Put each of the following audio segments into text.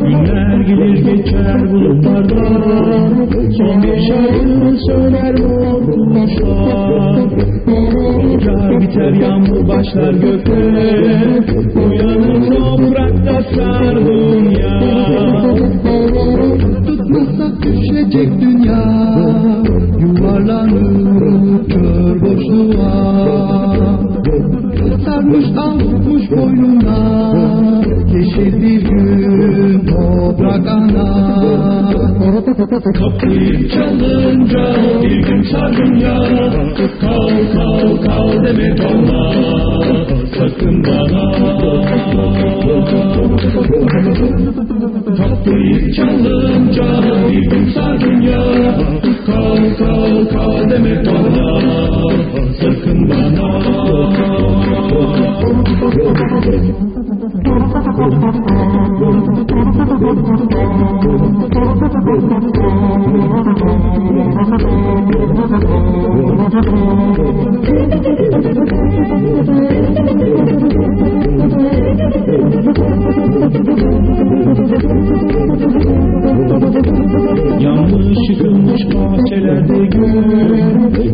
Günler gelir geçer bulutlarda Son bir şarkı söyler mutluluklar Olacak biter yağmur başlar gökte. Uyanır toprakta sar dünya. Tutmasak düşecek dünya. Yuvarlanır kör boşluğa Sarmış almış boynuna. Yeşil bir gün toprak ana. Kapıyı çalınca bir gün sar dünya Kal kal kal deme kalma Sakın bana. Kapıyı çalınca bir gün sar dünya Kal kal kal deme kalma Sakın bana Yanlış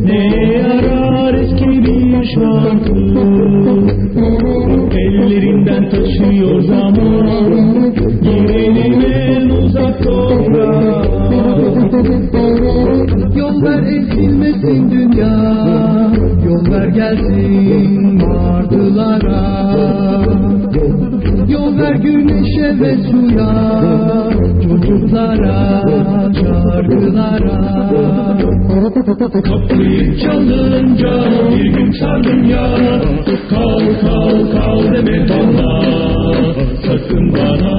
Ne yarar eski bir şarkı Ellerinden taşıyor zaman. Girelim en uzak toprağa Yol ver ezilmesin dünya. Yol ver gelsin martılara. Yol ver güneşe ve suya Çocuklara, Kapıyı çalınca bir gün sar dünya Kal kal kal deme kalma Sakın bana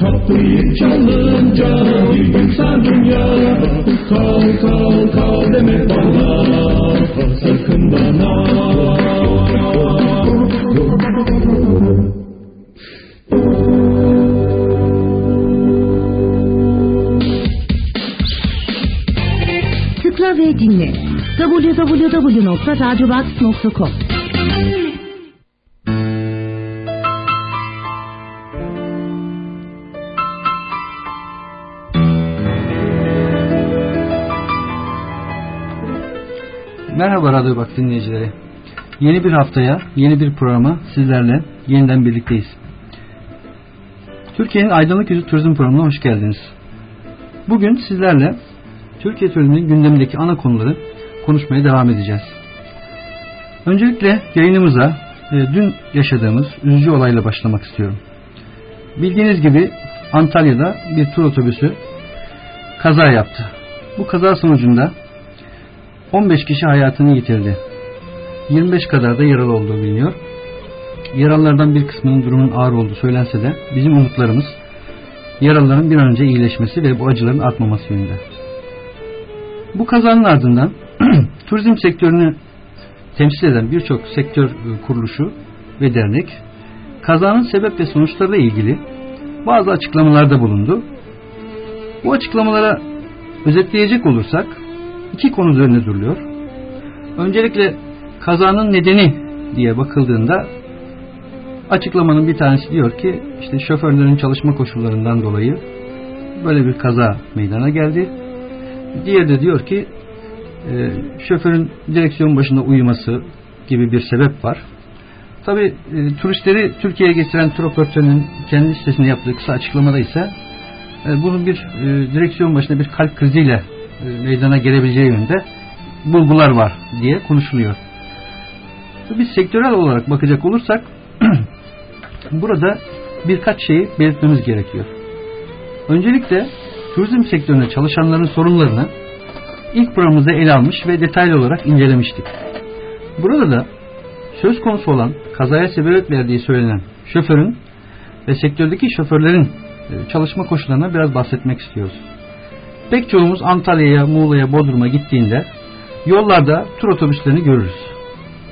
Kapıyı çalınca www.radiobox.com Merhaba Radyo Bak dinleyicileri. Yeni bir haftaya, yeni bir programa sizlerle yeniden birlikteyiz. Türkiye'nin Aydınlık Yüzü Turizm Programı'na hoş geldiniz. Bugün sizlerle Türkiye turizminin gündemindeki ana konuları konuşmaya devam edeceğiz. Öncelikle yayınımıza e, dün yaşadığımız üzücü olayla başlamak istiyorum. Bildiğiniz gibi Antalya'da bir tur otobüsü kaza yaptı. Bu kaza sonucunda 15 kişi hayatını yitirdi. 25 kadar da yaralı olduğu biliniyor. Yaralılardan bir kısmının durumunun ağır olduğu söylense de bizim umutlarımız yaralıların bir an önce iyileşmesi ve bu acıların artmaması yönünde. Bu kazanın ardından turizm sektörünü temsil eden birçok sektör e, kuruluşu ve dernek kazanın sebep ve sonuçlarıyla ilgili bazı açıklamalarda bulundu. Bu açıklamalara özetleyecek olursak iki konu üzerine duruluyor. Öncelikle kazanın nedeni diye bakıldığında açıklamanın bir tanesi diyor ki işte şoförlerin çalışma koşullarından dolayı böyle bir kaza meydana geldi. Diğeri de diyor ki e, şoförün direksiyon başında uyuması gibi bir sebep var. Tabi e, turistleri Türkiye'ye getiren tur operatörünün kendi sitesinde yaptığı kısa açıklamada ise e, bunun bir e, direksiyon başında bir kalp kriziyle e, meydana gelebileceği yönünde bulgular var diye konuşuluyor. Biz sektörel olarak bakacak olursak burada birkaç şeyi belirtmemiz gerekiyor. Öncelikle turizm sektöründe çalışanların sorunlarını ilk programımızda ele almış ve detaylı olarak incelemiştik. Burada da söz konusu olan kazaya sebebiyet verdiği söylenen şoförün ve sektördeki şoförlerin e, çalışma koşullarına biraz bahsetmek istiyoruz. Pek çoğumuz Antalya'ya, Muğla'ya, Bodrum'a gittiğinde yollarda tur otobüslerini görürüz.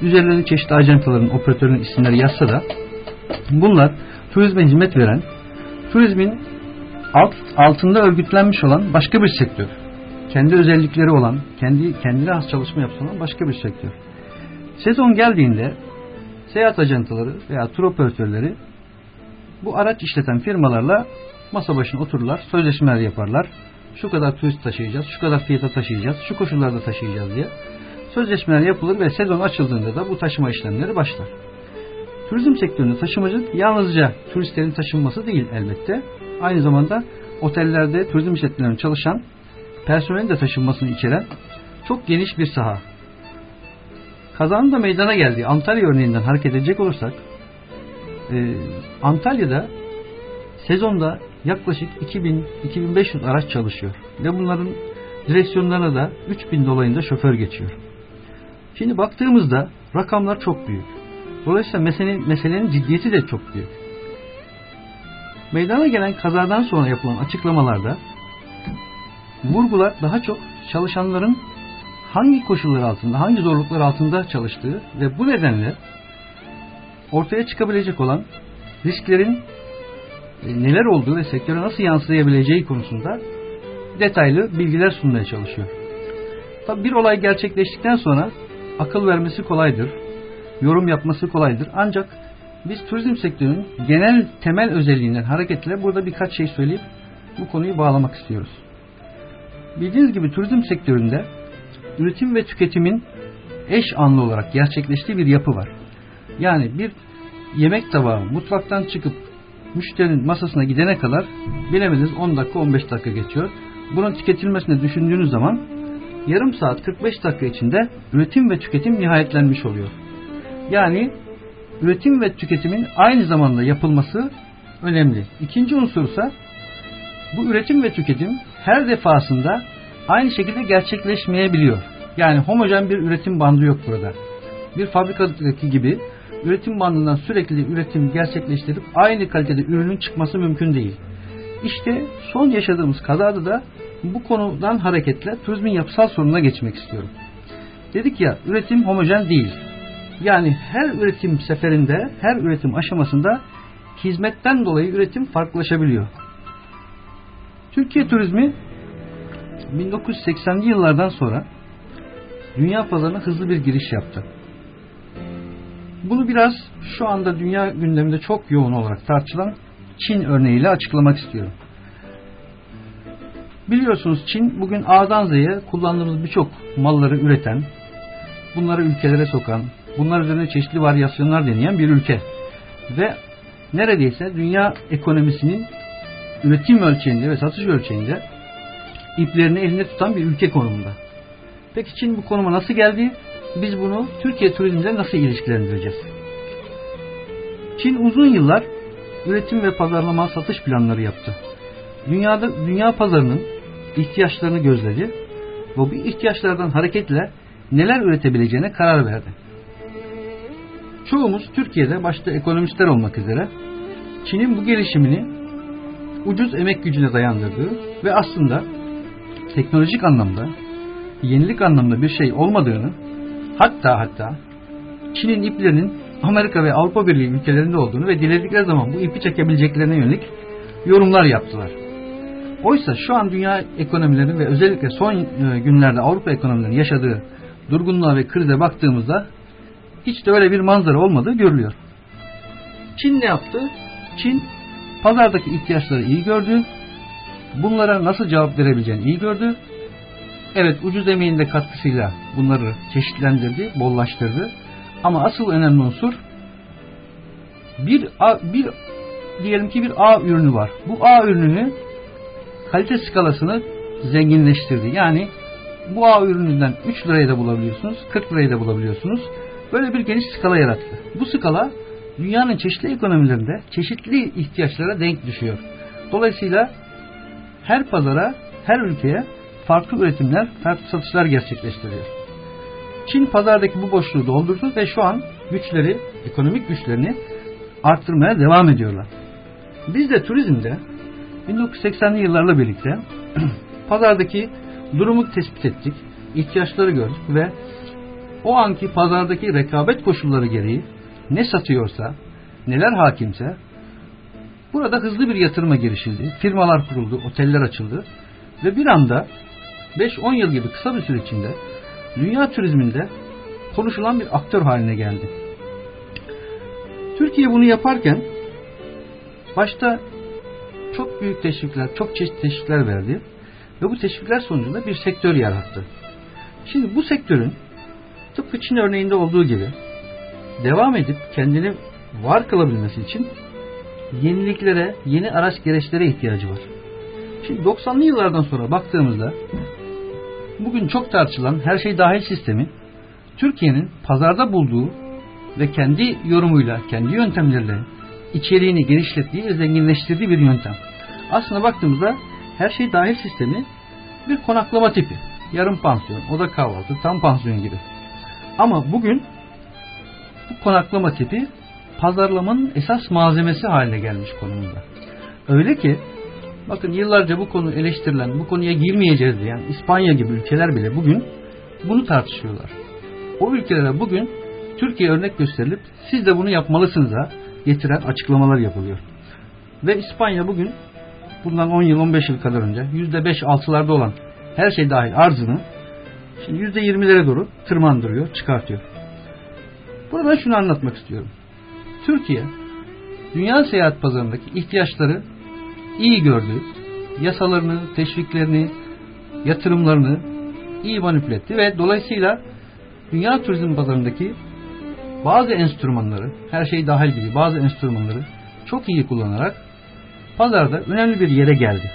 Üzerlerine çeşitli ajantaların, operatörün isimleri yazsa da bunlar turizme hizmet veren, turizmin alt, altında örgütlenmiş olan başka bir sektör. Kendi özellikleri olan, kendi kendine has çalışma yapılan başka bir sektör. Sezon geldiğinde seyahat ajantaları veya tur operatörleri bu araç işleten firmalarla masa başına otururlar, sözleşmeler yaparlar. Şu kadar turist taşıyacağız, şu kadar fiyata taşıyacağız, şu koşullarda taşıyacağız diye sözleşmeler yapılır ve sezon açıldığında da bu taşıma işlemleri başlar. Turizm sektöründe taşımacılık yalnızca turistlerin taşınması değil elbette. Aynı zamanda otellerde turizm işletmelerinde çalışan personelin de taşınmasını içeren çok geniş bir saha. Kazanın da meydana geldiği Antalya örneğinden hareket edecek olursak e, Antalya'da sezonda yaklaşık 2000-2500 araç çalışıyor ve bunların direksiyonlarına da 3000 dolayında şoför geçiyor. Şimdi baktığımızda rakamlar çok büyük. Dolayısıyla meselenin, meselenin ciddiyeti de çok büyük. Meydana gelen kazadan sonra yapılan açıklamalarda vurgular daha çok çalışanların hangi koşullar altında, hangi zorluklar altında çalıştığı ve bu nedenle ortaya çıkabilecek olan risklerin e, neler olduğu ve sektöre nasıl yansıyabileceği konusunda detaylı bilgiler sunmaya çalışıyor. Tabi bir olay gerçekleştikten sonra akıl vermesi kolaydır, yorum yapması kolaydır. Ancak biz turizm sektörünün genel temel özelliğinden hareketle burada birkaç şey söyleyip bu konuyu bağlamak istiyoruz. Bildiğiniz gibi turizm sektöründe üretim ve tüketimin eş anlı olarak gerçekleştiği bir yapı var. Yani bir yemek tabağı mutfaktan çıkıp müşterinin masasına gidene kadar bilemediniz 10 dakika 15 dakika geçiyor. Bunun tüketilmesini düşündüğünüz zaman yarım saat 45 dakika içinde üretim ve tüketim nihayetlenmiş oluyor. Yani üretim ve tüketimin aynı zamanda yapılması önemli. İkinci unsursa bu üretim ve tüketim her defasında aynı şekilde gerçekleşmeyebiliyor. Yani homojen bir üretim bandı yok burada. Bir fabrikadaki gibi üretim bandından sürekli üretim gerçekleştirip aynı kalitede ürünün çıkması mümkün değil. İşte son yaşadığımız kazada da bu konudan hareketle turizmin yapısal sorununa geçmek istiyorum. Dedik ya üretim homojen değil. Yani her üretim seferinde, her üretim aşamasında hizmetten dolayı üretim farklılaşabiliyor. Türkiye turizmi 1980'li yıllardan sonra dünya pazarına hızlı bir giriş yaptı. Bunu biraz şu anda dünya gündeminde çok yoğun olarak tartışılan Çin örneğiyle açıklamak istiyorum. Biliyorsunuz Çin bugün A'dan Z'ye kullandığımız birçok malları üreten, bunları ülkelere sokan, bunlar üzerine çeşitli varyasyonlar deneyen bir ülke. Ve neredeyse dünya ekonomisinin üretim ölçeğinde ve satış ölçeğinde iplerini elinde tutan bir ülke konumunda. Peki Çin bu konuma nasıl geldi? Biz bunu Türkiye turizmle nasıl ilişkilendireceğiz? Çin uzun yıllar üretim ve pazarlama satış planları yaptı. Dünyada dünya pazarının ihtiyaçlarını gözledi ve bu ihtiyaçlardan hareketle neler üretebileceğine karar verdi. Çoğumuz Türkiye'de başta ekonomistler olmak üzere Çin'in bu gelişimini ucuz emek gücüne dayandırdığı ve aslında teknolojik anlamda yenilik anlamda bir şey olmadığını hatta hatta Çin'in iplerinin Amerika ve Avrupa Birliği ülkelerinde olduğunu ve diledikleri zaman bu ipi çekebileceklerine yönelik yorumlar yaptılar. Oysa şu an dünya ekonomilerinin ve özellikle son e, günlerde Avrupa ekonomilerinin yaşadığı durgunluğa ve krize baktığımızda hiç de öyle bir manzara olmadığı görülüyor. Çin ne yaptı? Çin pazardaki ihtiyaçları iyi gördü. Bunlara nasıl cevap verebileceğini iyi gördü. Evet ucuz emeğin de katkısıyla bunları çeşitlendirdi, bollaştırdı. Ama asıl önemli unsur bir, bir diyelim ki bir A ürünü var. Bu A ürününü kalite skalasını zenginleştirdi. Yani bu A ürününden 3 liraya da bulabiliyorsunuz, 40 liraya da bulabiliyorsunuz. Böyle bir geniş skala yarattı. Bu skala dünyanın çeşitli ekonomilerinde çeşitli ihtiyaçlara denk düşüyor. Dolayısıyla her pazara, her ülkeye farklı üretimler, farklı satışlar gerçekleştiriyor. Çin pazardaki bu boşluğu doldurdu ve şu an güçleri, ekonomik güçlerini arttırmaya devam ediyorlar. Biz de turizmde 1980'li yıllarla birlikte pazardaki durumu tespit ettik, ihtiyaçları gördük ve o anki pazardaki rekabet koşulları gereği ne satıyorsa, neler hakimse burada hızlı bir yatırıma girişildi. Firmalar kuruldu, oteller açıldı ve bir anda 5-10 yıl gibi kısa bir süre içinde dünya turizminde konuşulan bir aktör haline geldi. Türkiye bunu yaparken başta çok büyük teşvikler, çok çeşitli teşvikler verdi ve bu teşvikler sonucunda bir sektör yarattı. Şimdi bu sektörün tıpkı Çin örneğinde olduğu gibi devam edip kendini var kılabilmesi için yeniliklere, yeni araç gereçlere ihtiyacı var. Şimdi 90'lı yıllardan sonra baktığımızda bugün çok tartışılan her şey dahil sistemi Türkiye'nin pazarda bulduğu ve kendi yorumuyla, kendi yöntemleriyle içeriğini genişlettiği ve zenginleştirdiği bir yöntem. Aslında baktığımızda her şey dahil sistemi bir konaklama tipi. Yarım pansiyon, oda kahvaltı, tam pansiyon gibi. Ama bugün bu konaklama tipi pazarlamanın esas malzemesi haline gelmiş konumunda. Öyle ki bakın yıllarca bu konu eleştirilen, bu konuya girmeyeceğiz diyen İspanya gibi ülkeler bile bugün bunu tartışıyorlar. O ülkelere bugün Türkiye örnek gösterilip siz de bunu yapmalısınız'a getiren açıklamalar yapılıyor. Ve İspanya bugün bundan 10 yıl 15 yıl kadar önce %5-6'larda olan her şey dahil arzını şimdi %20'lere doğru tırmandırıyor, çıkartıyor. Burada şunu anlatmak istiyorum. Türkiye dünya seyahat pazarındaki ihtiyaçları iyi gördü. Yasalarını, teşviklerini, yatırımlarını iyi manipüle etti ve dolayısıyla dünya turizm pazarındaki bazı enstrümanları, her şey dahil gibi bazı enstrümanları çok iyi kullanarak pazarda önemli bir yere geldi.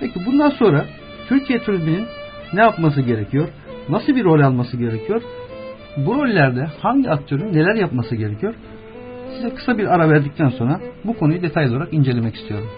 Peki bundan sonra Türkiye turizminin ne yapması gerekiyor? Nasıl bir rol alması gerekiyor? Bu rollerde hangi aktörün neler yapması gerekiyor? Size kısa bir ara verdikten sonra bu konuyu detaylı olarak incelemek istiyorum.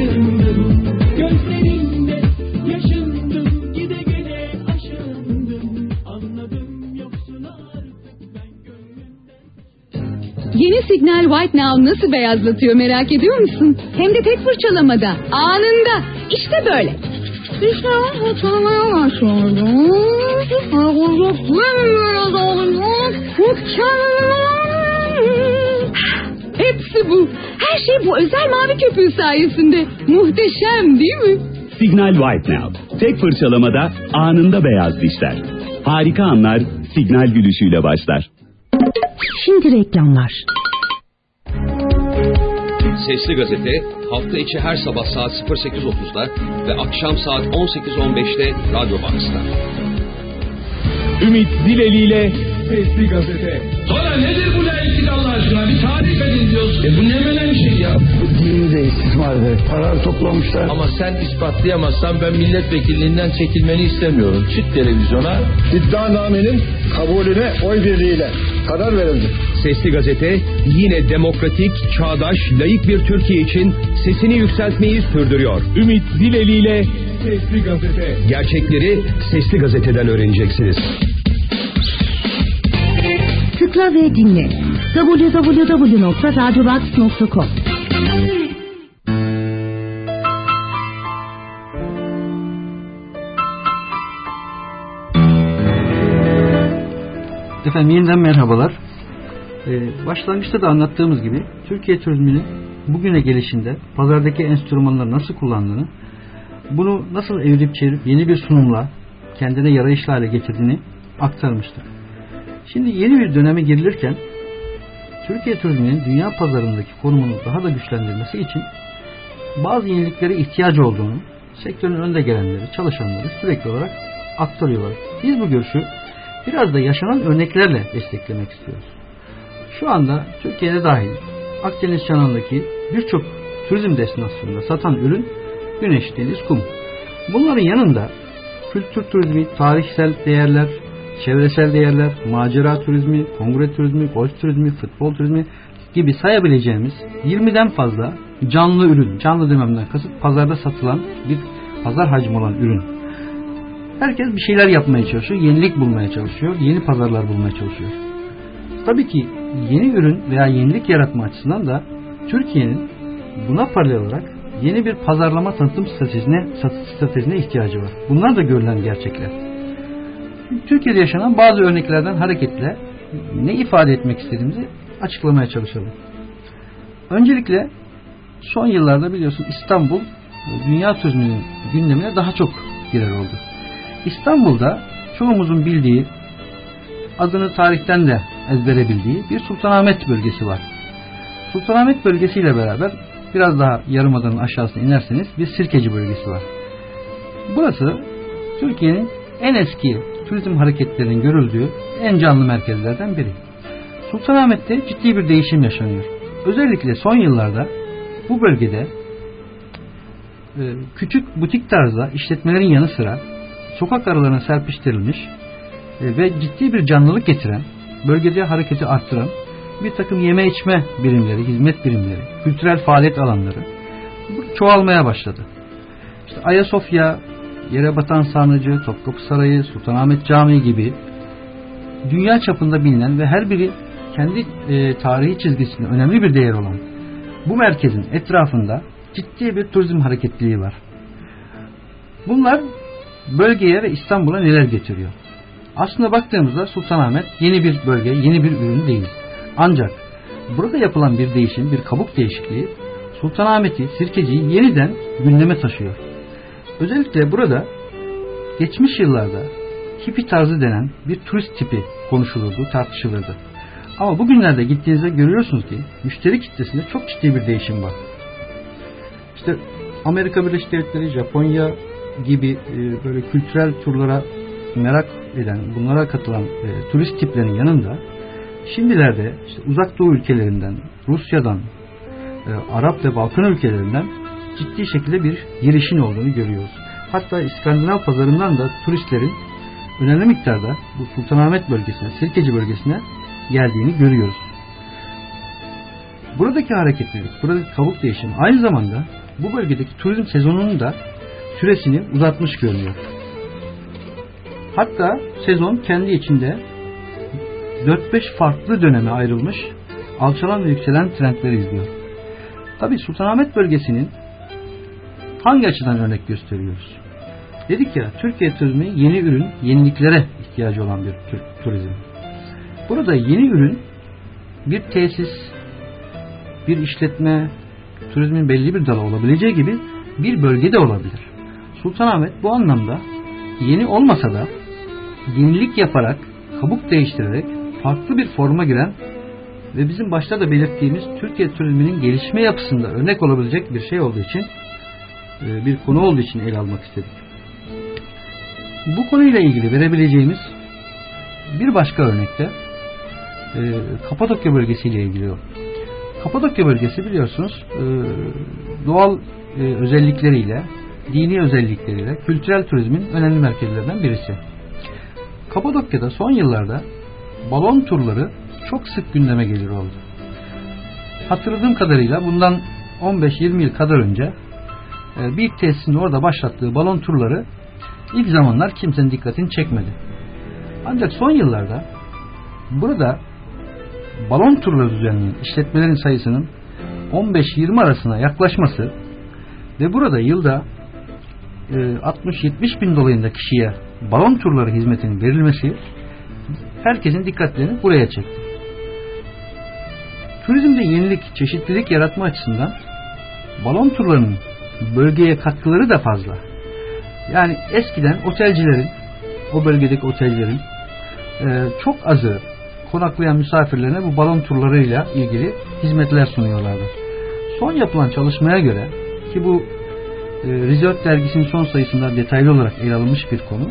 Gönlümden taşındım Gözlerinde yaşındım gide gele aşındım Anladım yoksun artık ben gönlümden Yeni Signal White Now nasıl beyazlatıyor merak ediyor musun? Hem de tek fırçalamada, anında. İşte böyle. İşte fırçalamaya başladım. Hepsi bu. Her şey bu özel mavi köpüğü sayesinde. Muhteşem değil mi? Signal White Now. Tek fırçalamada anında beyaz dişler. Harika anlar signal gülüşüyle başlar. Şimdi reklamlar. Sesli Gazete hafta içi her sabah saat 08.30'da ve akşam saat 18.15'te Radyo Box'ta. Ümit Dileli Sesli Gazete. Sonra nedir bu? Bir diyoruz. E bu ne menen şey ya? Bu dini de istismardır. Para toplamışlar. Ama sen ispatlayamazsan ben milletvekilliğinden çekilmeni istemiyorum. Çık televizyona. İddianamenin kabulüne oy birliğiyle karar verildi. Sesli Gazete yine demokratik, çağdaş, layık bir Türkiye için sesini yükseltmeyi sürdürüyor. Ümit Dileli ile Sesli Gazete. Gerçekleri Sesli Gazete'den öğreneceksiniz. Tıkla ve dinle. www.radiobox.com Efendim yeniden merhabalar. Ee, başlangıçta da anlattığımız gibi Türkiye turizminin bugüne gelişinde pazardaki enstrümanları nasıl kullandığını, bunu nasıl evirip çevirip yeni bir sunumla kendine yarayışlı hale getirdiğini aktarmıştık. Şimdi yeni bir döneme girilirken Türkiye turizminin dünya pazarındaki konumunu daha da güçlendirmesi için bazı yeniliklere ihtiyacı olduğunu sektörün önde gelenleri, çalışanları sürekli olarak aktarıyorlar. Biz bu görüşü biraz da yaşanan örneklerle desteklemek istiyoruz. Şu anda Türkiye'de dahil Akdeniz çanağındaki birçok turizm destinasyonunda satan ürün güneş, deniz, kum. Bunların yanında kültür turizmi, tarihsel değerler, çevresel değerler, macera turizmi, kongre turizmi, golf turizmi, futbol turizmi gibi sayabileceğimiz 20'den fazla canlı ürün, canlı dememden kasıt pazarda satılan bir pazar hacmi olan ürün. Herkes bir şeyler yapmaya çalışıyor, yenilik bulmaya çalışıyor, yeni pazarlar bulmaya çalışıyor. Tabii ki yeni ürün veya yenilik yaratma açısından da Türkiye'nin buna paralel olarak yeni bir pazarlama tanıtım stratejisine, stratejisine ihtiyacı var. Bunlar da görülen gerçekler. Türkiye'de yaşanan bazı örneklerden hareketle ne ifade etmek istediğimizi açıklamaya çalışalım. Öncelikle son yıllarda biliyorsun İstanbul dünya turizminin gündemine daha çok girer oldu. İstanbul'da çoğumuzun bildiği adını tarihten de ezbere bildiği bir Sultanahmet bölgesi var. Sultanahmet bölgesiyle beraber biraz daha yarımadanın aşağısına inerseniz bir Sirkeci bölgesi var. Burası Türkiye'nin en eski turizm hareketlerinin görüldüğü en canlı merkezlerden biri. Sultanahmet'te ciddi bir değişim yaşanıyor. Özellikle son yıllarda bu bölgede e, küçük butik tarzda işletmelerin yanı sıra sokak aralarına serpiştirilmiş e, ve ciddi bir canlılık getiren, bölgede hareketi arttıran bir takım yeme içme birimleri, hizmet birimleri, kültürel faaliyet alanları çoğalmaya başladı. İşte Ayasofya, Yerebatan Sarnıcı, Topkapı Sarayı, Sultanahmet Camii gibi dünya çapında bilinen ve her biri kendi e, tarihi çizgisinde önemli bir değer olan bu merkezin etrafında ciddi bir turizm hareketliliği var. Bunlar bölgeye ve İstanbul'a neler getiriyor? Aslında baktığımızda Sultanahmet yeni bir bölge, yeni bir ürün değil. Ancak burada yapılan bir değişim, bir kabuk değişikliği Sultanahmet'i, Sirkeci'yi yeniden gündeme taşıyor. Özellikle burada geçmiş yıllarda hippie tarzı denen bir turist tipi konuşulurdu, tartışılırdı. Ama bugünlerde gittiğinizde görüyorsunuz ki müşteri kitlesinde çok ciddi bir değişim var. İşte Amerika Birleşik Devletleri, Japonya gibi e, böyle kültürel turlara merak eden, bunlara katılan e, turist tiplerinin yanında şimdilerde işte uzak doğu ülkelerinden, Rusya'dan, e, Arap ve Balkan ülkelerinden ciddi şekilde bir girişin olduğunu görüyoruz. Hatta İskandinav pazarından da turistlerin önemli miktarda bu Sultanahmet bölgesine, Sirkeci bölgesine geldiğini görüyoruz. Buradaki hareketlilik, buradaki kabuk değişimi aynı zamanda bu bölgedeki turizm sezonunun da süresini uzatmış görünüyor. Hatta sezon kendi içinde 4-5 farklı döneme ayrılmış alçalan ve yükselen trendleri izliyor. Tabi Sultanahmet bölgesinin hangi açıdan örnek gösteriyoruz? Dedik ya Türkiye turizmi yeni ürün, yeniliklere ihtiyacı olan bir turizm. Burada yeni ürün bir tesis, bir işletme, turizmin belli bir dalı olabileceği gibi bir bölgede olabilir. Sultanahmet bu anlamda yeni olmasa da yenilik yaparak, kabuk değiştirerek farklı bir forma giren ve bizim başta da belirttiğimiz Türkiye turizminin gelişme yapısında örnek olabilecek bir şey olduğu için bir konu olduğu için ele almak istedik. Bu konuyla ilgili verebileceğimiz bir başka örnekte e, Kapadokya bölgesiyle ilgili o. Kapadokya bölgesi biliyorsunuz e, doğal özellikleriyle, dini özellikleriyle kültürel turizmin önemli merkezlerinden birisi. Kapadokya'da son yıllarda balon turları çok sık gündeme gelir oldu. Hatırladığım kadarıyla bundan 15-20 yıl kadar önce e, bir tesisin orada başlattığı balon turları ilk zamanlar kimsenin dikkatini çekmedi. Ancak son yıllarda burada balon turları düzenleyen işletmelerin sayısının 15-20 arasına yaklaşması ve burada yılda 60-70 e, bin dolayında kişiye balon turları hizmetinin verilmesi herkesin dikkatlerini buraya çekti. Turizmde yenilik, çeşitlilik yaratma açısından balon turlarının bölgeye katkıları da fazla. Yani eskiden otelcilerin, o bölgedeki otelcilerin e, çok azı konaklayan misafirlerine bu balon turlarıyla ilgili hizmetler sunuyorlardı. Son yapılan çalışmaya göre ki bu e, Resort dergisinin son sayısında detaylı olarak ele alınmış bir konu.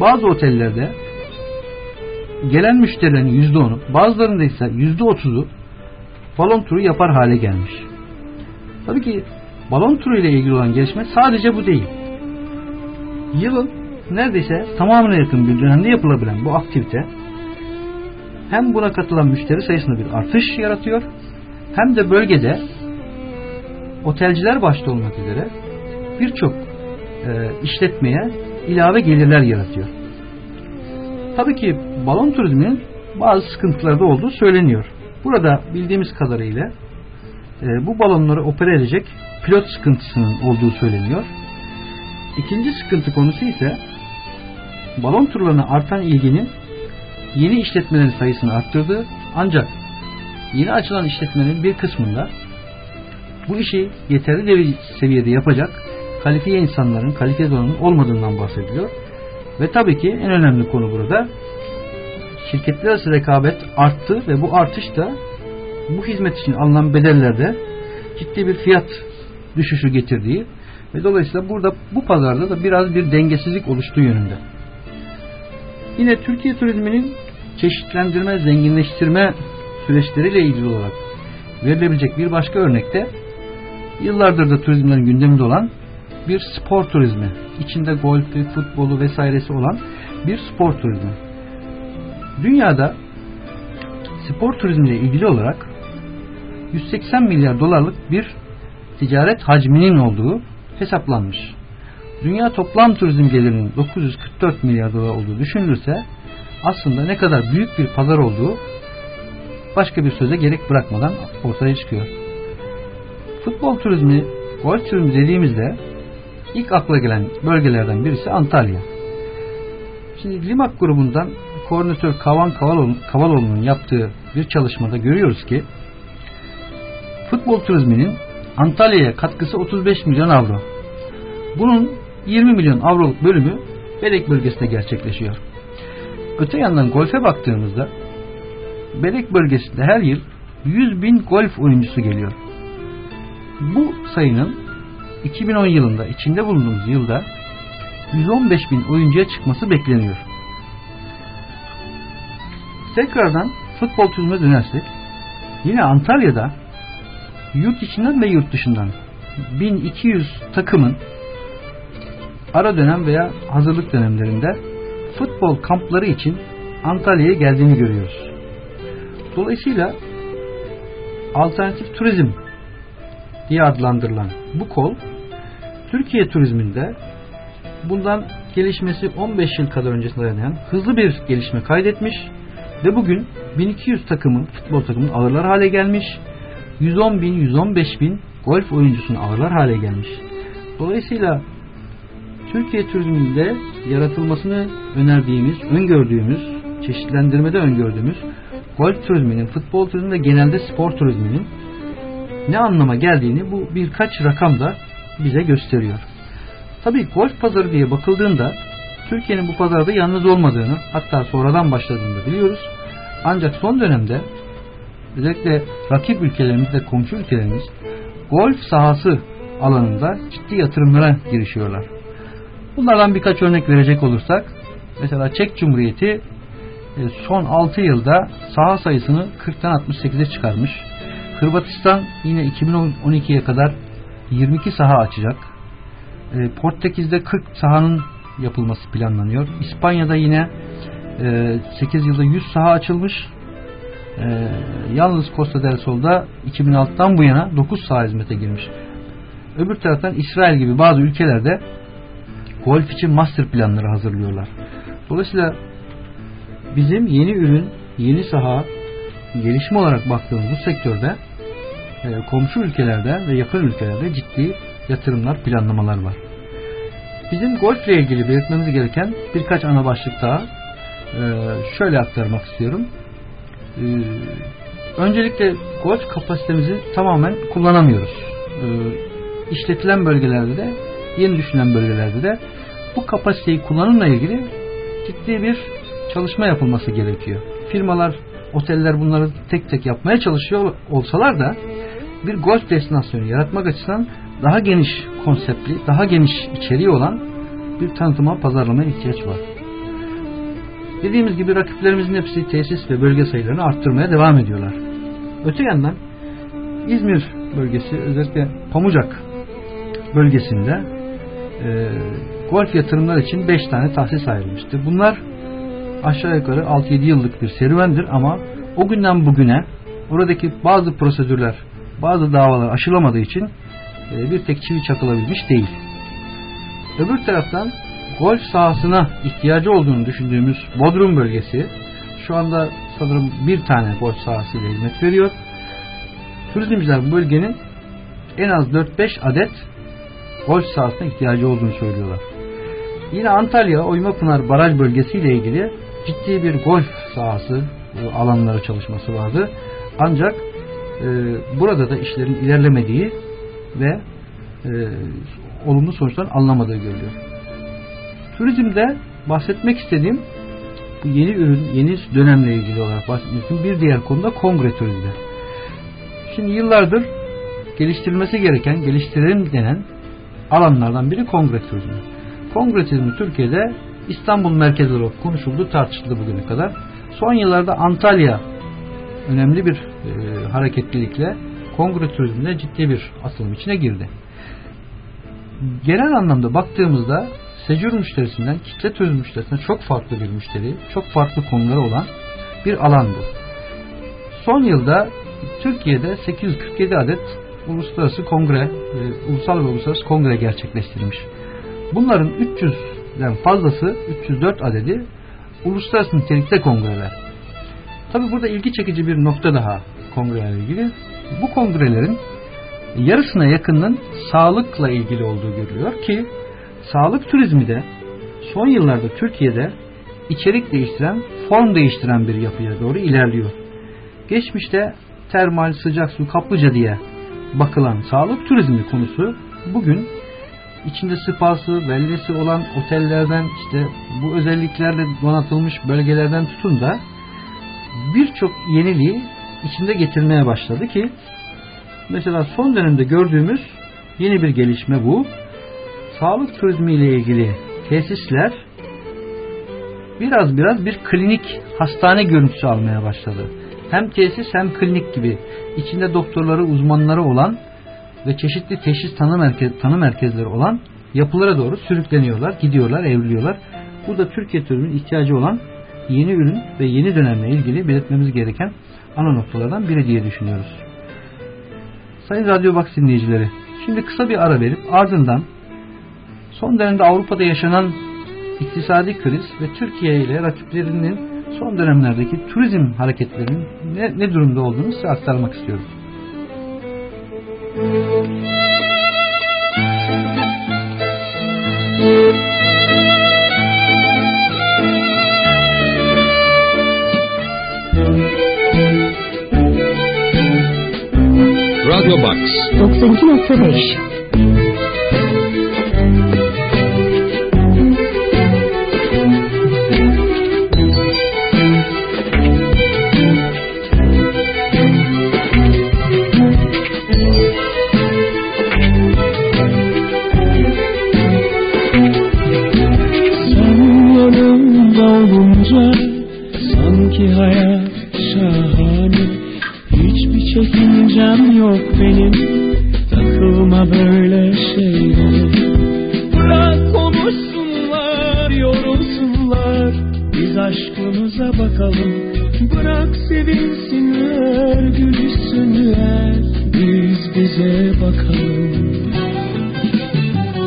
Bazı otellerde gelen müşterilerin %10'u bazılarında ise %30'u balon turu yapar hale gelmiş. Tabii ki balon turu ile ilgili olan gelişme sadece bu değil. Yılın neredeyse tamamına yakın bir dönemde yapılabilen bu aktivite hem buna katılan müşteri sayısında bir artış yaratıyor hem de bölgede otelciler başta olmak üzere birçok e, işletmeye ilave gelirler yaratıyor. Tabii ki balon turizminin bazı sıkıntıları da olduğu söyleniyor. Burada bildiğimiz kadarıyla e, bu balonları opera edecek pilot sıkıntısının olduğu söyleniyor. İkinci sıkıntı konusu ise balon turlarına artan ilginin yeni işletmelerin sayısını arttırdığı ancak yeni açılan işletmenin bir kısmında bu işi yeterli seviyede yapacak kalifiye insanların, kalifiye donanımın olmadığından bahsediliyor. Ve tabii ki en önemli konu burada şirketler arası rekabet arttı ve bu artış da bu hizmet için alınan bedellerde ciddi bir fiyat düşüşü getirdiği ve dolayısıyla burada bu pazarda da biraz bir dengesizlik oluştuğu yönünde. Yine Türkiye turizminin çeşitlendirme, zenginleştirme süreçleriyle ilgili olarak verilebilecek bir başka örnekte yıllardır da turizmlerin gündeminde olan bir spor turizmi. İçinde golfü, futbolu vesairesi olan bir spor turizmi. Dünyada spor turizmiyle ilgili olarak 180 milyar dolarlık bir ticaret hacminin olduğu hesaplanmış. dünya toplam turizm gelirinin 944 milyar dolar olduğu düşünülürse aslında ne kadar büyük bir pazar olduğu başka bir söze gerek bırakmadan ortaya çıkıyor. Futbol turizmi, golf turizmi dediğimizde ilk akla gelen bölgelerden birisi Antalya. Şimdi Limak grubundan koordinatör Kavan Kavaloğlu'nun yaptığı bir çalışmada görüyoruz ki futbol turizminin Antalya'ya katkısı 35 milyon avro. Bunun 20 milyon avroluk bölümü Belek bölgesinde gerçekleşiyor. Öte yandan golfe baktığımızda Belek bölgesinde her yıl 100 bin golf oyuncusu geliyor. Bu sayının 2010 yılında içinde bulunduğumuz yılda 115 bin oyuncuya çıkması bekleniyor. Tekrardan futbol turizmine dönersek yine Antalya'da yurt içinden ve yurt dışından 1200 takımın ara dönem veya hazırlık dönemlerinde futbol kampları için Antalya'ya geldiğini görüyoruz. Dolayısıyla alternatif turizm diye adlandırılan bu kol Türkiye turizminde bundan gelişmesi 15 yıl kadar öncesine dayanan hızlı bir gelişme kaydetmiş ve bugün 1200 takımın futbol takımının ağırlar hale gelmiş 110 bin 115 bin golf oyuncusunu ağırlar hale gelmiş. Dolayısıyla Türkiye turizminde yaratılmasını önerdiğimiz, öngördüğümüz, çeşitlendirmede öngördüğümüz golf turizminin, futbol turizminin ve genelde spor turizminin ne anlama geldiğini bu birkaç rakam da bize gösteriyor. Tabi golf pazarı diye bakıldığında Türkiye'nin bu pazarda yalnız olmadığını hatta sonradan başladığını biliyoruz. Ancak son dönemde özellikle rakip ülkelerimiz ve komşu ülkelerimiz golf sahası alanında ciddi yatırımlara girişiyorlar. Bunlardan birkaç örnek verecek olursak mesela Çek Cumhuriyeti e, son 6 yılda saha sayısını 40'tan 68'e çıkarmış. Hırvatistan yine 2012'ye kadar 22 saha açacak. E, Portekiz'de 40 sahanın yapılması planlanıyor. İspanya'da yine 8 e, yılda 100 saha açılmış. Yalnız Costa del Sol'da 2006'dan bu yana 9 saha hizmete girmiş. Öbür taraftan İsrail gibi bazı ülkelerde golf için master planları hazırlıyorlar. Dolayısıyla bizim yeni ürün, yeni saha gelişme olarak baktığımız bu sektörde e, komşu ülkelerde ve yakın ülkelerde ciddi yatırımlar, planlamalar var. Bizim golf ile ilgili belirtmemiz gereken birkaç ana başlık daha e, şöyle aktarmak istiyorum. E, öncelikle golf kapasitemizi tamamen kullanamıyoruz. İşletilen bölgelerde de yeni düşünen bölgelerde de bu kapasiteyi kullanımla ilgili ciddi bir çalışma yapılması gerekiyor. Firmalar, oteller bunları tek tek yapmaya çalışıyor olsalar da bir golf destinasyonu yaratmak açısından daha geniş konseptli, daha geniş içeriği olan bir tanıtıma, pazarlamaya ihtiyaç var. Dediğimiz gibi rakiplerimizin hepsi tesis ve bölge sayılarını arttırmaya devam ediyorlar. Öte yandan İzmir bölgesi özellikle Pamucak bölgesinde e, golf yatırımlar için 5 tane tahsis ayrılmıştı. Bunlar aşağı yukarı 6-7 yıllık bir serüvendir ama o günden bugüne oradaki bazı prosedürler, bazı davalar aşılamadığı için e, bir tek çivi çakılabilmiş değil. Öbür taraftan golf sahasına ihtiyacı olduğunu düşündüğümüz Bodrum bölgesi şu anda sanırım bir tane golf sahasıyla hizmet veriyor. Turizmciler bu bölgenin en az 4-5 adet golf sahasına ihtiyacı olduğunu söylüyorlar. Yine Antalya Oymapınar Baraj Bölgesi ile ilgili ciddi bir golf sahası alanları çalışması vardı. Ancak e, burada da işlerin ilerlemediği ve e, olumlu sonuçlar alınamadığı görülüyor. Turizmde bahsetmek istediğim bu yeni ürün, yeni dönemle ilgili olarak bahsetmek istediğim bir diğer konuda kongre turizmi. Şimdi yıllardır geliştirilmesi gereken, geliştirelim denen alanlardan biri kongre turizmi. Kongre turizmi Türkiye'de İstanbul merkezi olarak konuşuldu, tartışıldı bugüne kadar. Son yıllarda Antalya önemli bir e, hareketlilikle kongre turizminde ciddi bir atılım içine girdi. Genel anlamda baktığımızda secur müşterisinden kitle turizm müşterisine çok farklı bir müşteri, çok farklı konuları olan bir alan bu. Son yılda Türkiye'de 847 adet uluslararası kongre, e, ulusal ve uluslararası kongre gerçekleştirilmiş. Bunların 300'den fazlası 304 adedi uluslararası nitelikte kongreler. Tabi burada ilgi çekici bir nokta daha kongrelerle ilgili. Bu kongrelerin yarısına yakının sağlıkla ilgili olduğu görülüyor ki sağlık turizmi de son yıllarda Türkiye'de içerik değiştiren, form değiştiren bir yapıya doğru ilerliyor. Geçmişte termal, sıcak su, kaplıca diye bakılan sağlık turizmi konusu bugün içinde spası, wellness'i olan otellerden işte bu özelliklerle donatılmış bölgelerden tutun da birçok yeniliği içinde getirmeye başladı ki mesela son dönemde gördüğümüz yeni bir gelişme bu. Sağlık turizmi ile ilgili tesisler biraz biraz bir klinik hastane görüntüsü almaya başladı. Hem tesis hem klinik gibi içinde doktorları, uzmanları olan ve çeşitli teşhis tanı, merkez, tanı merkezleri olan yapılara doğru sürükleniyorlar, gidiyorlar, evriliyorlar. Bu da Türkiye turizminin ihtiyacı olan yeni ürün ve yeni dönemle ilgili belirtmemiz gereken ana noktalardan biri diye düşünüyoruz. Sayın Radyo Box dinleyicileri, şimdi kısa bir ara verip ardından son dönemde Avrupa'da yaşanan iktisadi kriz ve Türkiye ile rakiplerinin son dönemlerdeki turizm hareketlerinin ne, ne durumda olduğunu size aktarmak istiyorum. Radio Box 92.5 aşkımıza bakalım. Bırak sevinsinler gülüşsünler biz bize bakalım.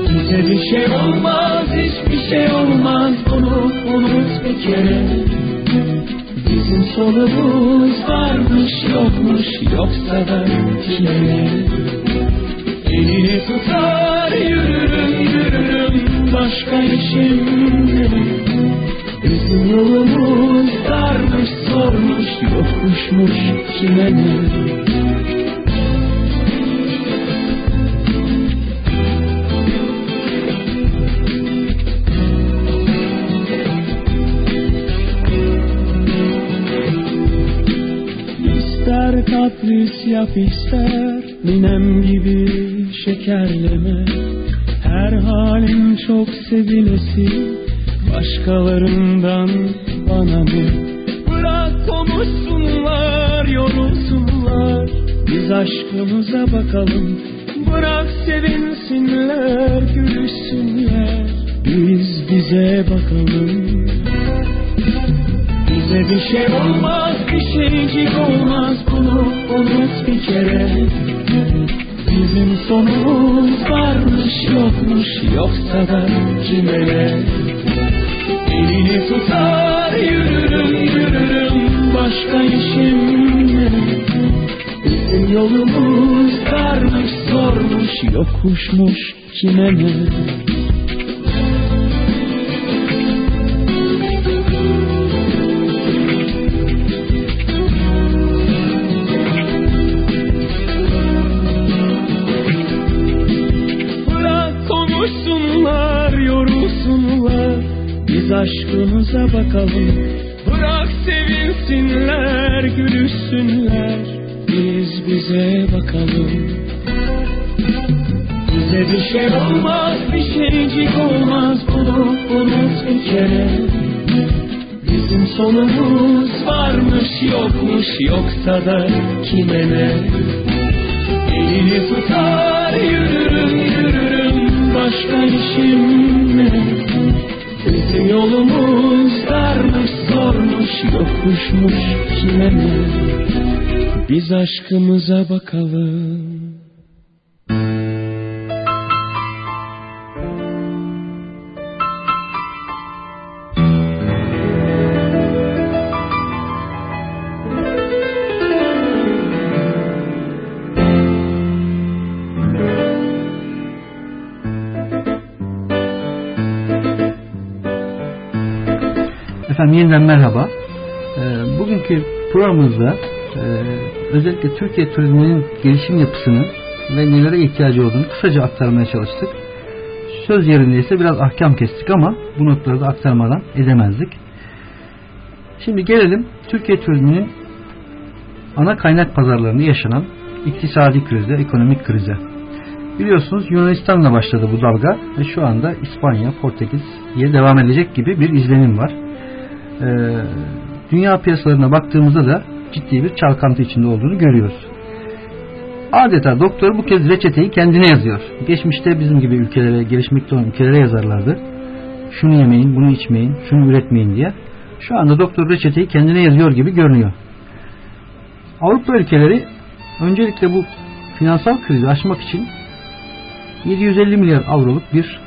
Bize bir şey olmaz, hiçbir şey olmaz. Unut, unut bir kere. Bizim sonumuz varmış, yokmuş Yoksa da kime? Elini tutar, yürürüm, yürürüm. Başka işim ne? Bizim yolumuz darmış, zormuş Yokmuşmuş kime ne? İster kapris yap ister Ninem gibi şekerleme Her halim çok sevilesi Başkalarından bana ne Bırak konuşsunlar yorulsunlar Biz aşkımıza bakalım Bırak sevinsinler gülüşsünler Biz bize bakalım bize bir şey olmaz, bir şeycik olmaz bunu unut bir kere. Bizim sonumuz varmış yokmuş yoksa da kime? Tutar yürürüm yürürüm başka işim ne? Bizim yolumuz darmış zormuş yokuşmuş kime? Bakalım Bırak sevinsinler, gülüşsünler Biz bize bakalım. Bize bir şey olmaz, bir şeycik olmaz. Bunu unut bir kere. Bizim sonumuz varmış yokmuş Yoksa da kime ne kuşmuş kime mi? Biz aşkımıza bakalım. Efendim yeniden merhaba. Bugünkü programımızda e, özellikle Türkiye turizminin gelişim yapısını ve nelere ihtiyacı olduğunu kısaca aktarmaya çalıştık. Söz yerindeyse biraz ahkam kestik ama bu notları da aktarmadan edemezdik. Şimdi gelelim Türkiye turizminin ana kaynak pazarlarında yaşanan iktisadi krize, ekonomik krize. Biliyorsunuz Yunanistan'la başladı bu dalga ve şu anda İspanya, Portekiz'ye devam edecek gibi bir izlenim var. Ee, dünya piyasalarına baktığımızda da ciddi bir çalkantı içinde olduğunu görüyoruz. Adeta doktor bu kez reçeteyi kendine yazıyor. Geçmişte bizim gibi ülkelere, gelişmekte olan ülkelere yazarlardı. Şunu yemeyin, bunu içmeyin, şunu üretmeyin diye. Şu anda doktor reçeteyi kendine yazıyor gibi görünüyor. Avrupa ülkeleri öncelikle bu finansal krizi aşmak için 750 milyar avroluk bir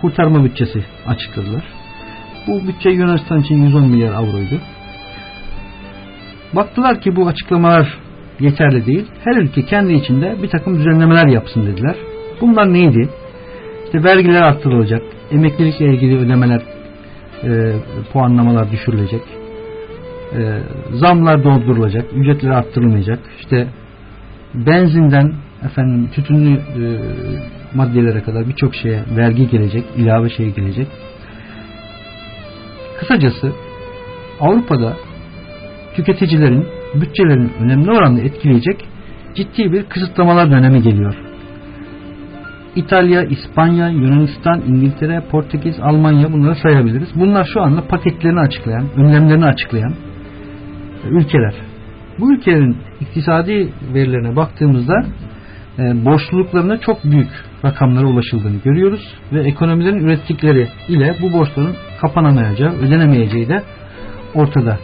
kurtarma bütçesi açıkladılar. Bu bütçe Yunanistan için 110 milyar avroydu. Baktılar ki bu açıklamalar yeterli değil. Her ülke kendi içinde bir takım düzenlemeler yapsın dediler. Bunlar neydi? İşte vergiler arttırılacak, emeklilikle ilgili ödemeler, e, puanlamalar düşürülecek, e, zamlar doldurulacak, ücretler arttırılmayacak, işte benzinden efendim tütünlü e, maddelere kadar birçok şeye vergi gelecek, ilave şey gelecek. Kısacası Avrupa'da tüketicilerin bütçelerin önemli oranda etkileyecek ciddi bir kısıtlamalar dönemi geliyor. İtalya, İspanya, Yunanistan, İngiltere, Portekiz, Almanya bunları sayabiliriz. Bunlar şu anda paketlerini açıklayan, önlemlerini açıklayan ülkeler. Bu ülkelerin iktisadi verilerine baktığımızda e, borçluluklarına çok büyük rakamlara ulaşıldığını görüyoruz ve ekonomilerin ürettikleri ile bu borçların kapanamayacağı, ödenemeyeceği de ortada.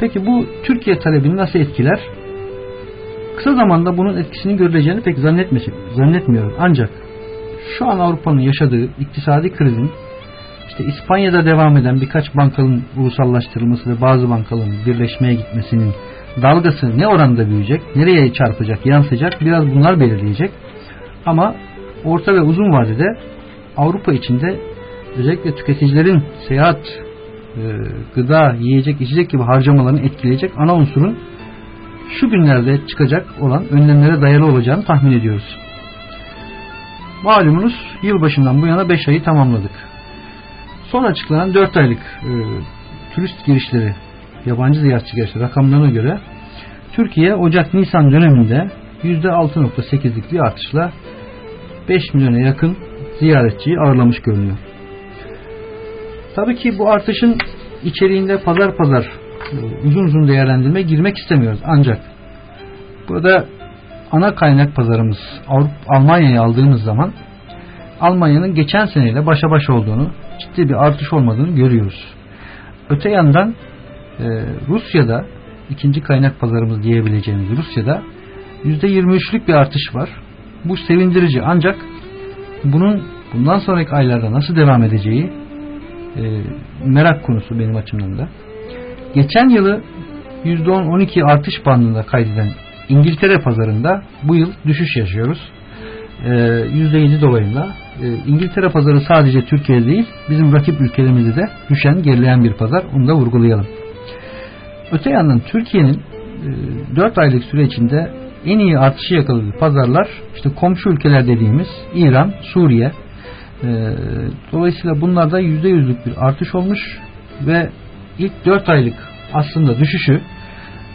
Peki bu Türkiye talebini nasıl etkiler? Kısa zamanda bunun etkisini görüleceğini pek zannetmiyorum. Ancak şu an Avrupa'nın yaşadığı iktisadi krizin işte İspanya'da devam eden birkaç bankanın ulusallaştırılması ve bazı bankaların birleşmeye gitmesinin dalgası ne oranda büyüyecek, nereye çarpacak, yansıyacak biraz bunlar belirleyecek. Ama orta ve uzun vadede Avrupa içinde özellikle tüketicilerin seyahat e, gıda, yiyecek, içecek gibi harcamalarını etkileyecek ana unsurun şu günlerde çıkacak olan önlemlere dayalı olacağını tahmin ediyoruz. Malumunuz yılbaşından bu yana 5 ayı tamamladık. Son açıklanan 4 aylık e, turist girişleri, yabancı ziyaretçi girişleri rakamlarına göre Türkiye Ocak-Nisan döneminde %6.8'lik bir artışla 5 milyona yakın ziyaretçiyi ağırlamış görünüyor. Tabii ki bu artışın içeriğinde pazar pazar e, uzun uzun değerlendirme girmek istemiyoruz. Ancak burada ana kaynak pazarımız Almanya'yı aldığımız zaman Almanya'nın geçen seneyle başa baş olduğunu, ciddi bir artış olmadığını görüyoruz. Öte yandan e, Rusya'da ikinci kaynak pazarımız diyebileceğimiz Rusya'da %23'lük bir artış var. Bu sevindirici ancak bunun bundan sonraki aylarda nasıl devam edeceği e, merak konusu benim açımdan da. Geçen yılı %10-12 artış bandında kaydeden İngiltere pazarında bu yıl düşüş yaşıyoruz. E, %7 dolayında. E, İngiltere pazarı sadece Türkiye değil bizim rakip ülkelerimizde de düşen gerileyen bir pazar. Onu da vurgulayalım. Öte yandan Türkiye'nin e, 4 aylık süre içinde en iyi artışı yakaladığı pazarlar işte komşu ülkeler dediğimiz İran, Suriye, e, dolayısıyla bunlarda yüzde yüzlük bir artış olmuş ve ilk dört aylık aslında düşüşü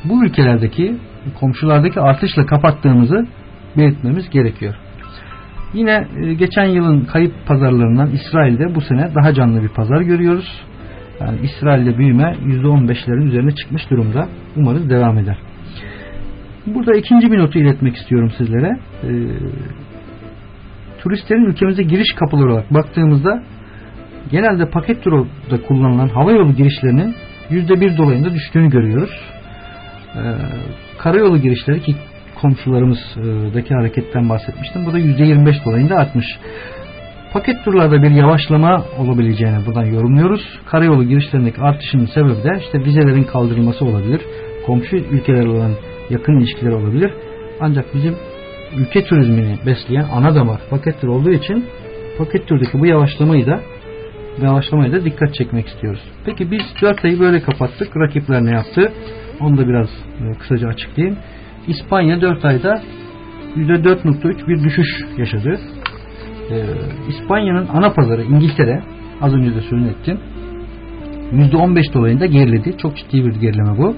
bu ülkelerdeki komşulardaki artışla kapattığımızı belirtmemiz gerekiyor. Yine e, geçen yılın kayıp pazarlarından İsrail'de bu sene daha canlı bir pazar görüyoruz. Yani İsrail'de büyüme %15'lerin üzerine çıkmış durumda. Umarız devam eder. Burada ikinci bir notu iletmek istiyorum sizlere. Turistlerin ülkemize giriş kapıları olarak baktığımızda genelde paket turda kullanılan havayolu girişlerinin %1 dolayında düştüğünü görüyoruz. Ee, karayolu girişleri ki komşularımızdaki hareketten bahsetmiştim. Bu da %25 dolayında artmış. Paket turlarda bir yavaşlama olabileceğini buradan yorumluyoruz. Karayolu girişlerindeki artışın sebebi de işte vizelerin kaldırılması olabilir. Komşu ülkelerle olan yakın ilişkiler olabilir. Ancak bizim ülke turizmini besleyen ana damar paket tur olduğu için paket turdaki bu yavaşlamayı da yavaşlamaya da dikkat çekmek istiyoruz. Peki biz 4 ayı böyle kapattık. Rakipler ne yaptı? Onu da biraz e, kısaca açıklayayım. İspanya 4 ayda %4.3 bir düşüş yaşadı. Ee, İspanya'nın ana pazarı İngiltere az önce de sözünü ettim. %15 dolayında geriledi. Çok ciddi bir gerileme bu.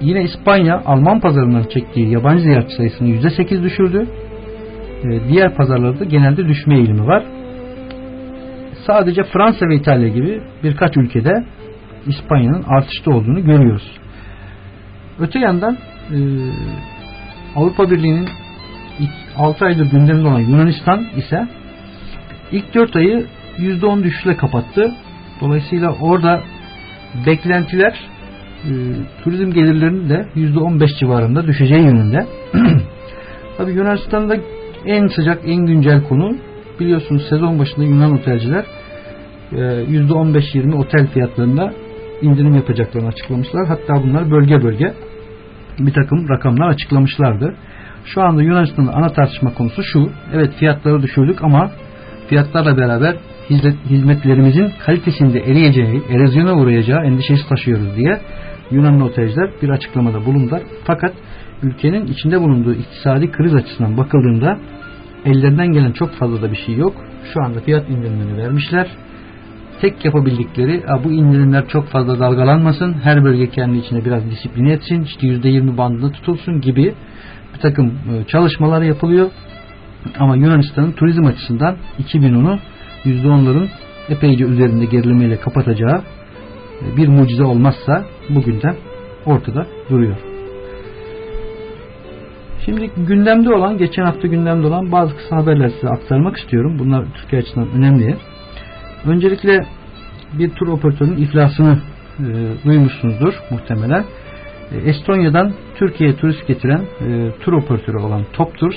Yine İspanya Alman pazarından çektiği yabancı ziyaretçi sayısını %8 düşürdü. Ee, diğer pazarlarda genelde düşme eğilimi var. Sadece Fransa ve İtalya gibi birkaç ülkede İspanya'nın artışta olduğunu görüyoruz. Öte yandan e, Avrupa Birliği'nin 6 aydır gündemde olan Yunanistan ise ilk 4 ayı %10 düşüşle kapattı. Dolayısıyla orada beklentiler e, turizm gelirlerinin de %15 civarında düşeceği yönünde. Tabi Yunanistan'da en sıcak, en güncel konu biliyorsunuz sezon başında Yunan otelciler %15-20 e, otel fiyatlarında indirim yapacaklarını açıklamışlar. Hatta bunlar bölge bölge bir takım rakamlar açıklamışlardı. Şu anda Yunanistan'da ana tartışma konusu şu. Evet fiyatları düşürdük ama fiyatlarla beraber hizmetlerimizin kalitesinde eriyeceği, erozyona uğrayacağı endişesi taşıyoruz diye Yunanlı otelciler bir açıklamada bulundular. Fakat ülkenin içinde bulunduğu iktisadi kriz açısından bakıldığında ellerinden gelen çok fazla da bir şey yok. Şu anda fiyat indirimlerini vermişler. Tek yapabildikleri bu indirimler çok fazla dalgalanmasın. Her bölge kendi içinde biraz disipline etsin. İşte %20 bandında tutulsun gibi bir takım e, çalışmalar yapılıyor. Ama Yunanistan'ın turizm açısından 2010'u %10'ların epeyce üzerinde gerilemeyle kapatacağı bir mucize olmazsa bugünden ortada duruyor. Şimdi gündemde olan, geçen hafta gündemde olan bazı kısa haberler size aktarmak istiyorum. Bunlar Türkiye açısından önemli. Öncelikle bir tur operatörünün iflasını e, duymuşsunuzdur muhtemelen. E, Estonya'dan Türkiye'ye turist getiren e, tur operatörü olan Top Tours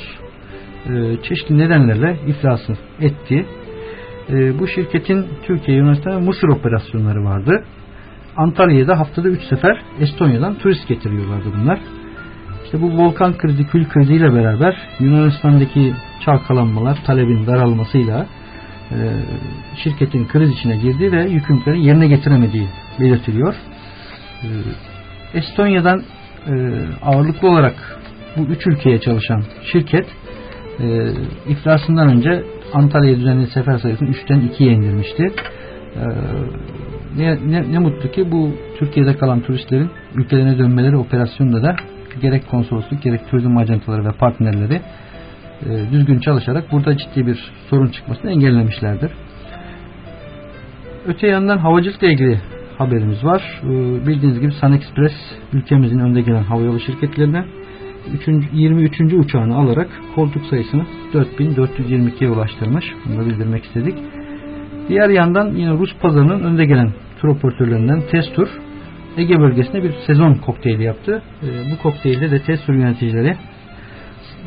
e, çeşitli nedenlerle iflasını etti. E, bu şirketin Türkiye, Yunanistan ve Mısır operasyonları vardı. Antalya'ya da haftada 3 sefer Estonya'dan turist getiriyorlardı bunlar. İşte bu volkan krizi, kül kriziyle beraber Yunanistan'daki çalkalanmalar, talebin daralmasıyla e, şirketin kriz içine girdiği ve yükümlülükleri yerine getiremediği belirtiliyor. E, Estonya'dan e, ağırlıklı olarak bu üç ülkeye çalışan şirket e, iflasından önce Antalya'ya düzenli sefer sayısını 3'ten 2'ye indirmişti. E, ne, ne, ne mutlu ki bu Türkiye'de kalan turistlerin ülkelerine dönmeleri operasyonunda da gerek konsolosluk gerek turizm ajantaları ve partnerleri e, düzgün çalışarak burada ciddi bir sorun çıkmasını engellemişlerdir. Öte yandan havacılıkla ilgili haberimiz var. E, bildiğiniz gibi Sun Express ülkemizin önde gelen havayolu şirketlerinden 23. uçağını alarak koltuk sayısını 4422'ye ulaştırmış. Bunu da bildirmek istedik. Diğer yandan yine Rus pazarının önde gelen tur operatörlerinden Testur Ege bölgesinde bir sezon kokteyli yaptı. E, bu kokteylde de Testur yöneticileri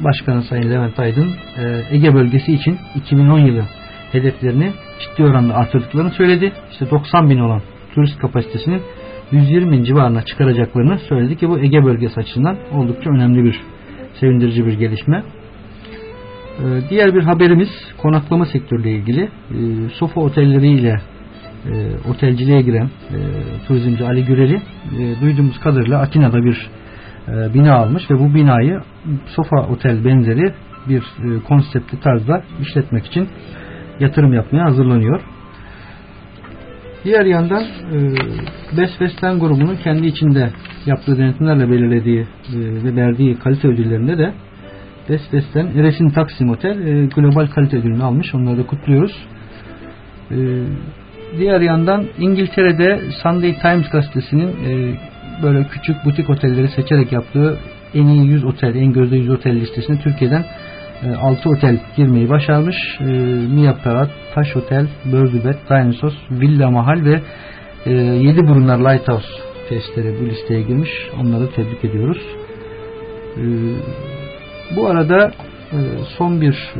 Başkanı Sayın Levent Aydın e, Ege bölgesi için 2010 yılı hedeflerini ciddi oranda artırdıklarını söyledi. İşte 90 bin olan turist kapasitesinin 120 bin civarına çıkaracaklarını söyledi ki bu Ege bölgesi açısından oldukça önemli bir sevindirici bir gelişme. E, diğer bir haberimiz konaklama sektörüyle ilgili. E, Sofa otelleriyle otelciliğe giren turizmci Ali Güreli duyduğumuz kadarıyla Atina'da bir e, bina almış ve bu binayı sofa otel benzeri bir e, konseptli tarzda işletmek için yatırım yapmaya hazırlanıyor. Diğer yandan e, Best Western grubunun kendi içinde yaptığı denetimlerle belirlediği e, ve verdiği kalite ödüllerinde de Best Western Eresin Taksim Otel e, global kalite ödülünü almış. Onları da kutluyoruz. E, diğer yandan İngiltere'de Sunday Times gazetesinin e, böyle küçük butik otelleri seçerek yaptığı en iyi 100 otel, en gözde 100 otel listesine Türkiye'den 6 e, otel girmeyi başarmış. E, Mia Parat, Taş Otel, Bördübet, Dionysos, Villa Mahal ve e, Yedi Burunlar Lighthouse tesisleri bu listeye girmiş. Onları tebrik ediyoruz. Bu arada son bir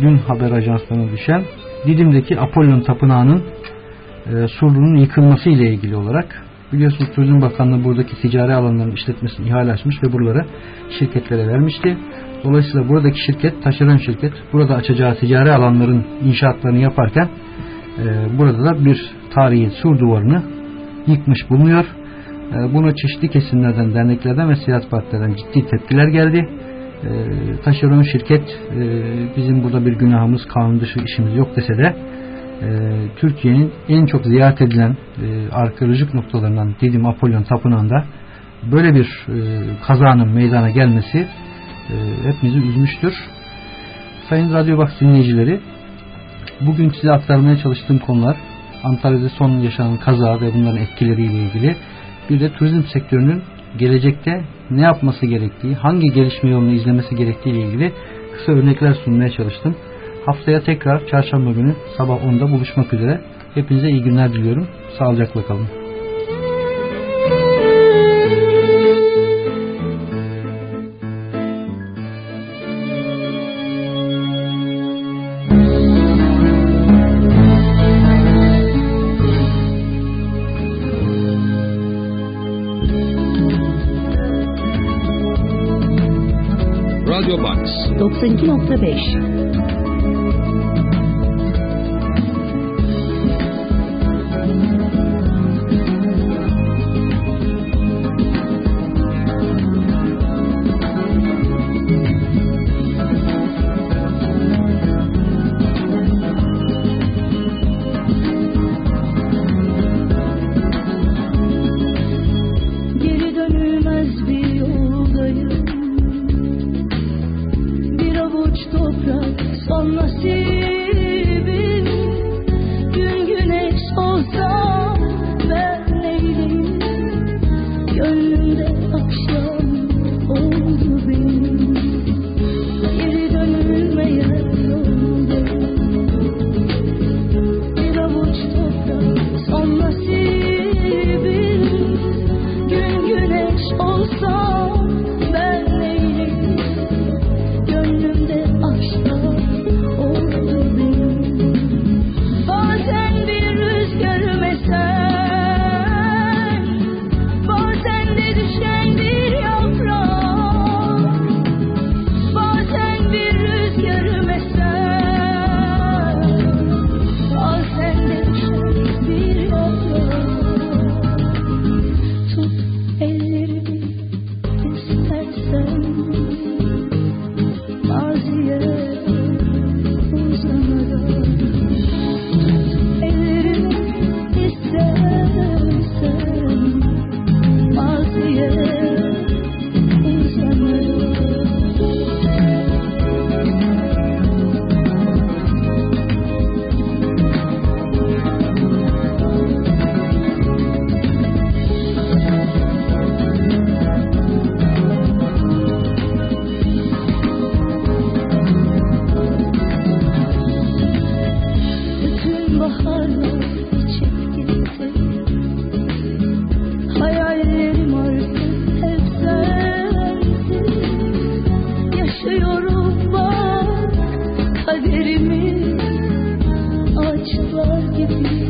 dün haber ajanslarına düşen Didim'deki Apollon Tapınağı'nın surunun yıkılması ile ilgili olarak Biliyorsunuz Turizm Bakanlığı buradaki ticari alanların işletmesini ihale açmış ve buraları şirketlere vermişti. Dolayısıyla buradaki şirket, taşeron şirket, burada açacağı ticari alanların inşaatlarını yaparken e, burada da bir tarihi sur duvarını yıkmış bulunuyor. E, buna çeşitli kesimlerden, derneklerden ve siyasi partilerden ciddi tepkiler geldi. E, taşeron şirket e, bizim burada bir günahımız, kanun dışı işimiz yok dese de e, Türkiye'nin en çok ziyaret edilen e, arkeolojik noktalarından Didim Apollon Tapınağı'nda böyle bir kazanın meydana gelmesi hepimizi üzmüştür. Sayın Radyo Box dinleyicileri bugün size aktarmaya çalıştığım konular Antalya'da son yaşanan kaza ve bunların etkileriyle ilgili bir de turizm sektörünün gelecekte ne yapması gerektiği, hangi gelişme yolunu izlemesi gerektiği ile ilgili kısa örnekler sunmaya çalıştım. Haftaya tekrar çarşamba günü sabah 10'da buluşmak üzere. Hepinize iyi günler diliyorum. Sağlıcakla kalın. 92.5 and kaderimi Ağaçlar gibi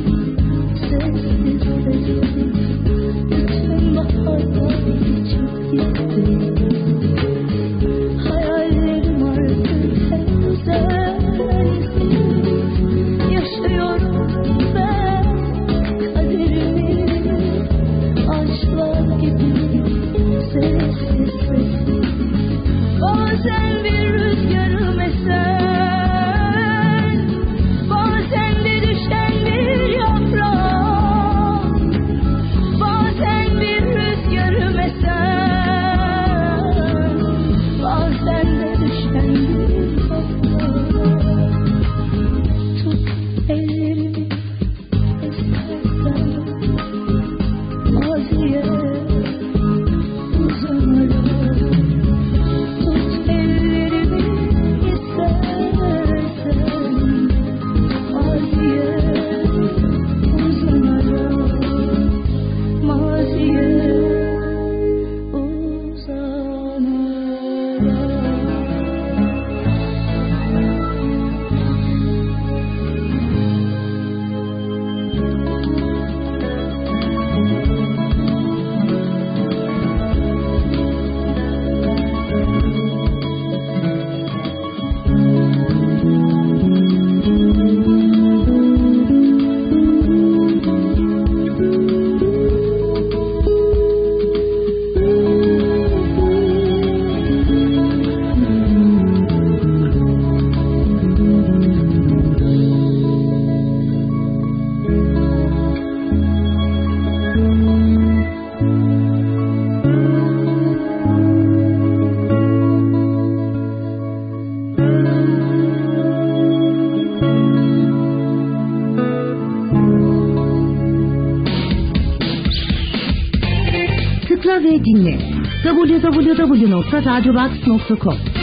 www.radiobox.com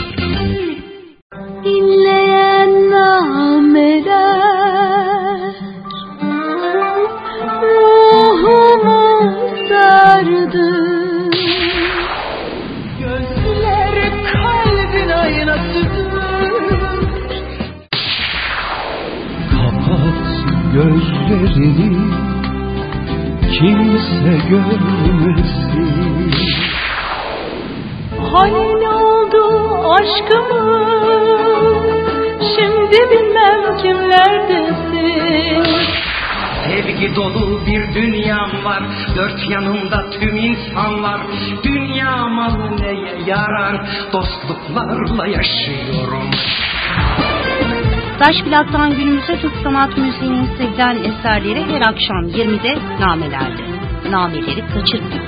Sevgi dolu bir dünyam var Dört yanımda tüm insanlar Dünya malı neye yarar Dostluklarla yaşıyorum Taş plaktan günümüze Türk sanat müziğinin sevilen eserleri her akşam 20'de namelerde. Nameleri kaçırmayın.